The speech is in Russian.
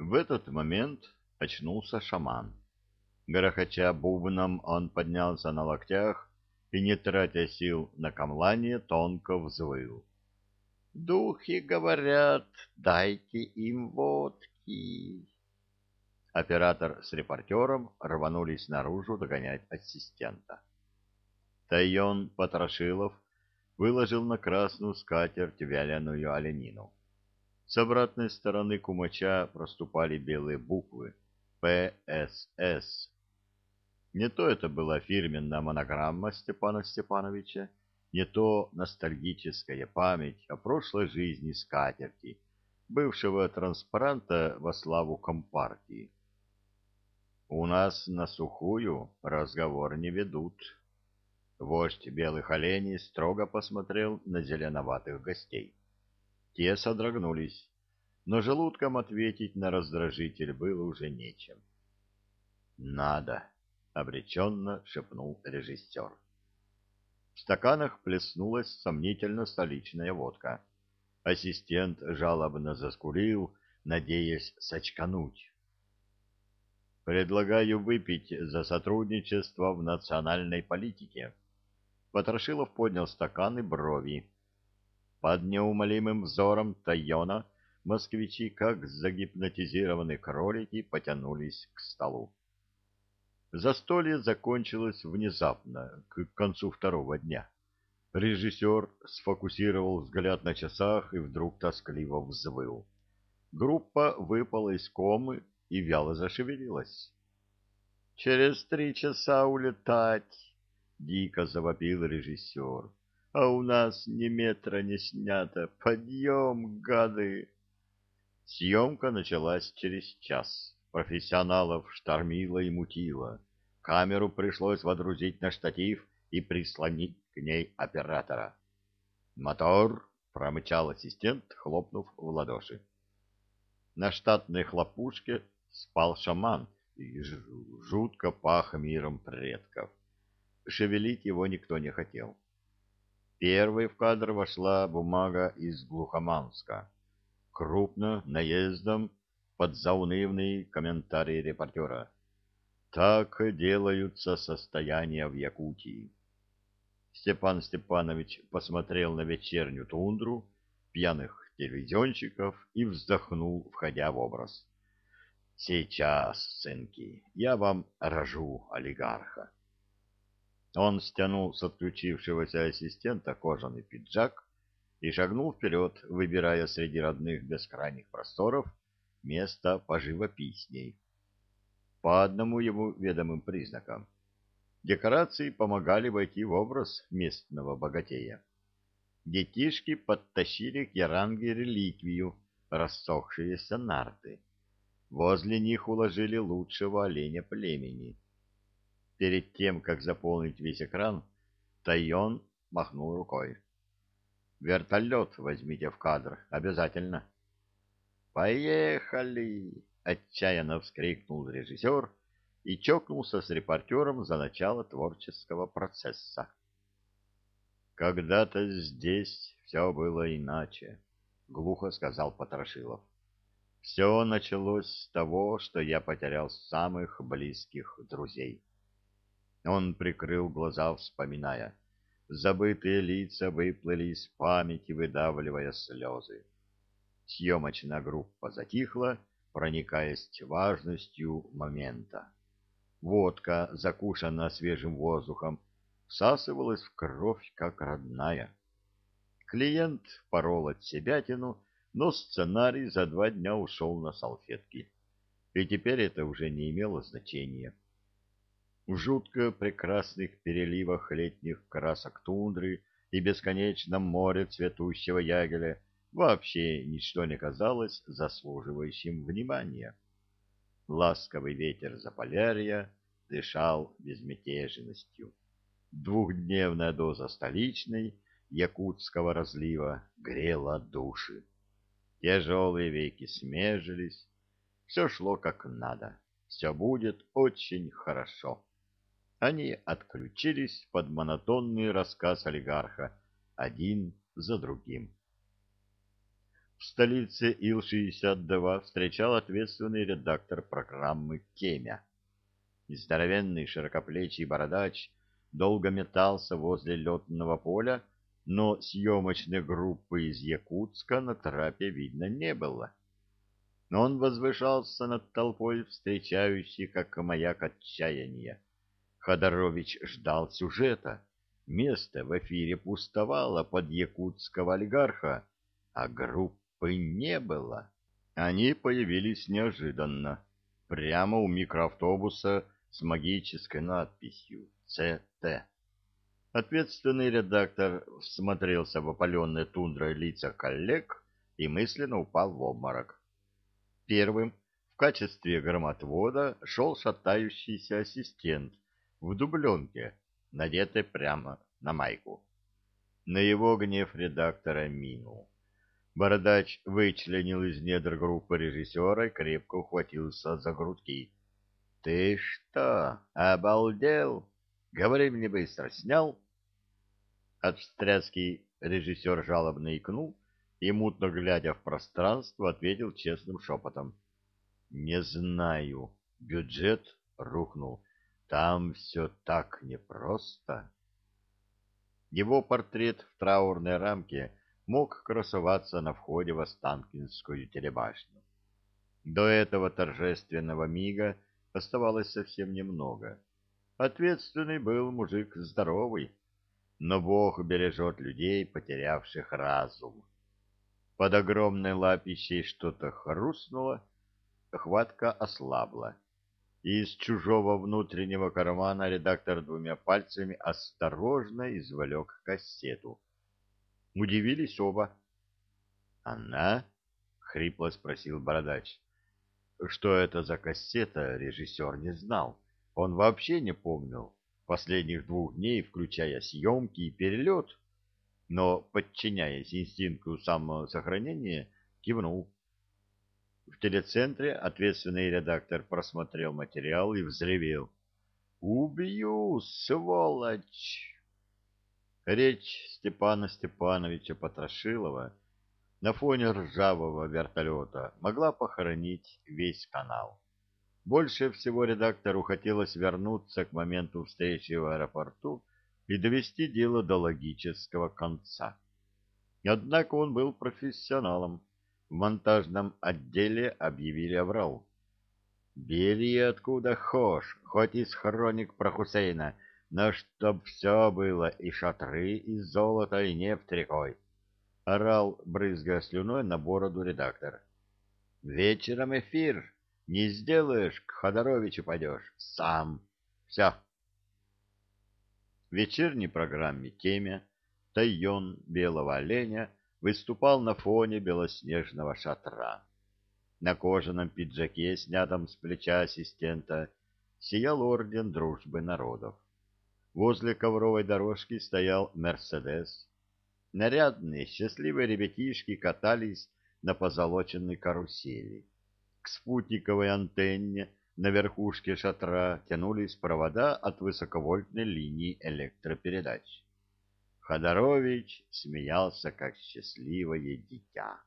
В этот момент очнулся шаман. Грохоча бубном, он поднялся на локтях и, не тратя сил на камлание, тонко взвыл. «Духи говорят, дайте им водки!» Оператор с репортером рванулись наружу догонять ассистента. Тайон Потрошилов выложил на красную скатерть вяленую оленину. С обратной стороны кумача проступали белые буквы «ПСС». Не то это была фирменная монограмма Степана Степановича, не то ностальгическая память о прошлой жизни скатерти, бывшего транспаранта во славу Компартии. У нас на сухую разговор не ведут. Вождь белых оленей строго посмотрел на зеленоватых гостей. Те содрогнулись, но желудком ответить на раздражитель было уже нечем. «Надо!» — обреченно шепнул режиссер. В стаканах плеснулась сомнительно столичная водка. Ассистент жалобно заскурил, надеясь сочкануть. «Предлагаю выпить за сотрудничество в национальной политике». Потрошилов поднял стакан и брови. Под неумолимым взором Тайона москвичи, как загипнотизированные кролики, потянулись к столу. Застолье закончилось внезапно, к концу второго дня. Режиссер сфокусировал взгляд на часах и вдруг тоскливо взвыл. Группа выпала из комы и вяло зашевелилась. «Через три часа улетать!» — дико завопил режиссер. «А у нас ни метра не снято! Подъем, гады!» Съемка началась через час. Профессионалов штормило и мутило. Камеру пришлось водрузить на штатив и прислонить к ней оператора. «Мотор!» — промычал ассистент, хлопнув в ладоши. На штатной хлопушке спал шаман и жутко пах миром предков. Шевелить его никто не хотел. Первой в кадр вошла бумага из Глухоманска. Крупно, наездом, под заунывный комментарий репортера. Так делаются состояния в Якутии. Степан Степанович посмотрел на вечернюю тундру, пьяных телевизионщиков и вздохнул, входя в образ. Сейчас, сынки, я вам рожу олигарха. Он стянул с отключившегося ассистента кожаный пиджак и шагнул вперед, выбирая среди родных бескрайних просторов место поживописней. По одному ему ведомым признакам. Декорации помогали войти в образ местного богатея. Детишки подтащили к яранге реликвию, рассохшиеся нарты. Возле них уложили лучшего оленя племени. Перед тем, как заполнить весь экран, Тайон махнул рукой. «Вертолет возьмите в кадр, обязательно». «Поехали!» — отчаянно вскрикнул режиссер и чокнулся с репортером за начало творческого процесса. «Когда-то здесь все было иначе», — глухо сказал Потрошилов. Все началось с того, что я потерял самых близких друзей. Он прикрыл глаза, вспоминая. Забытые лица выплыли из памяти, выдавливая слезы. Съемочная группа затихла, проникаясь важностью момента. Водка, закушенная свежим воздухом, всасывалась в кровь, как родная. Клиент порол от себятину, но сценарий за два дня ушел на салфетки, и теперь это уже не имело значения. В жутко прекрасных переливах летних красок тундры и бесконечном море цветущего ягеля вообще ничто не казалось заслуживающим внимания. Ласковый ветер Заполярья дышал безмятежностью. Двухдневная доза столичной якутского разлива грела души. Тяжелые веки смежились. Все шло как надо. Все будет очень хорошо. Они отключились под монотонный рассказ олигарха, один за другим. в столице Ил-62 встречал ответственный редактор программы «Кемя». Здоровенный широкоплечий бородач долго метался возле летного поля, но съемочной группы из Якутска на трапе видно не было. Но он возвышался над толпой, встречающей, как маяк отчаяния. Ходорович ждал сюжета. Место в эфире пустовало под якутского олигарха, а группы не было. Они появились неожиданно, прямо у микроавтобуса с магической надписью «ЦТ». Ответственный редактор всмотрелся в опаленные тундрой лица коллег и мысленно упал в обморок. Первым в качестве громотвода шел шатающийся ассистент в дубленке, надетой прямо на майку. На его гнев редактора минул. Бородач вычленил из недр группы режиссера и крепко ухватился за грудки. — Ты что, обалдел? Говори мне быстро, снял? От встряски режиссер жалобно икнул и, мутно глядя в пространство, ответил честным шепотом. — Не знаю. Бюджет рухнул. Там все так непросто. Его портрет в траурной рамке мог красоваться на входе в Останкинскую телебашню. До этого торжественного мига оставалось совсем немного. Ответственный был мужик здоровый, но Бог бережет людей, потерявших разум. Под огромной лапищей что-то хрустнуло, хватка ослабла. Из чужого внутреннего кармана редактор двумя пальцами осторожно извлек кассету. Удивились оба. «Она?» — хрипло спросил Бородач. Что это за кассета, режиссер не знал. Он вообще не помнил последних двух дней, включая съемки и перелет, но, подчиняясь инстинкту самосохранения, кивнул. В телецентре ответственный редактор просмотрел материал и взревел. «Убью, сволочь!» Речь Степана Степановича Потрошилова на фоне ржавого вертолета могла похоронить весь канал. Больше всего редактору хотелось вернуться к моменту встречи в аэропорту и довести дело до логического конца. Однако он был профессионалом. В монтажном отделе объявили аврал. «Бери откуда хошь, хоть из хроник про Хусейна, но чтоб все было, и шатры из золота, и нефть рекой орал, брызгая слюной на бороду редактор. «Вечером эфир. Не сделаешь, к Ходоровичу пойдешь. Сам. Все». В вечерней программе теме Тайон белого оленя выступал на фоне белоснежного шатра. На кожаном пиджаке, снятом с плеча ассистента, сиял орден дружбы народов. Возле ковровой дорожки стоял «Мерседес», Нарядные, счастливые ребятишки катались на позолоченной карусели. К спутниковой антенне на верхушке шатра тянулись провода от высоковольтной линии электропередач. Ходорович смеялся, как счастливое дитя.